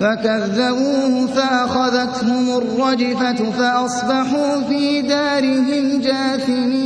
فكذبوه فأخذتهم الرجفة فأصبحوا في دارهم جاثمين.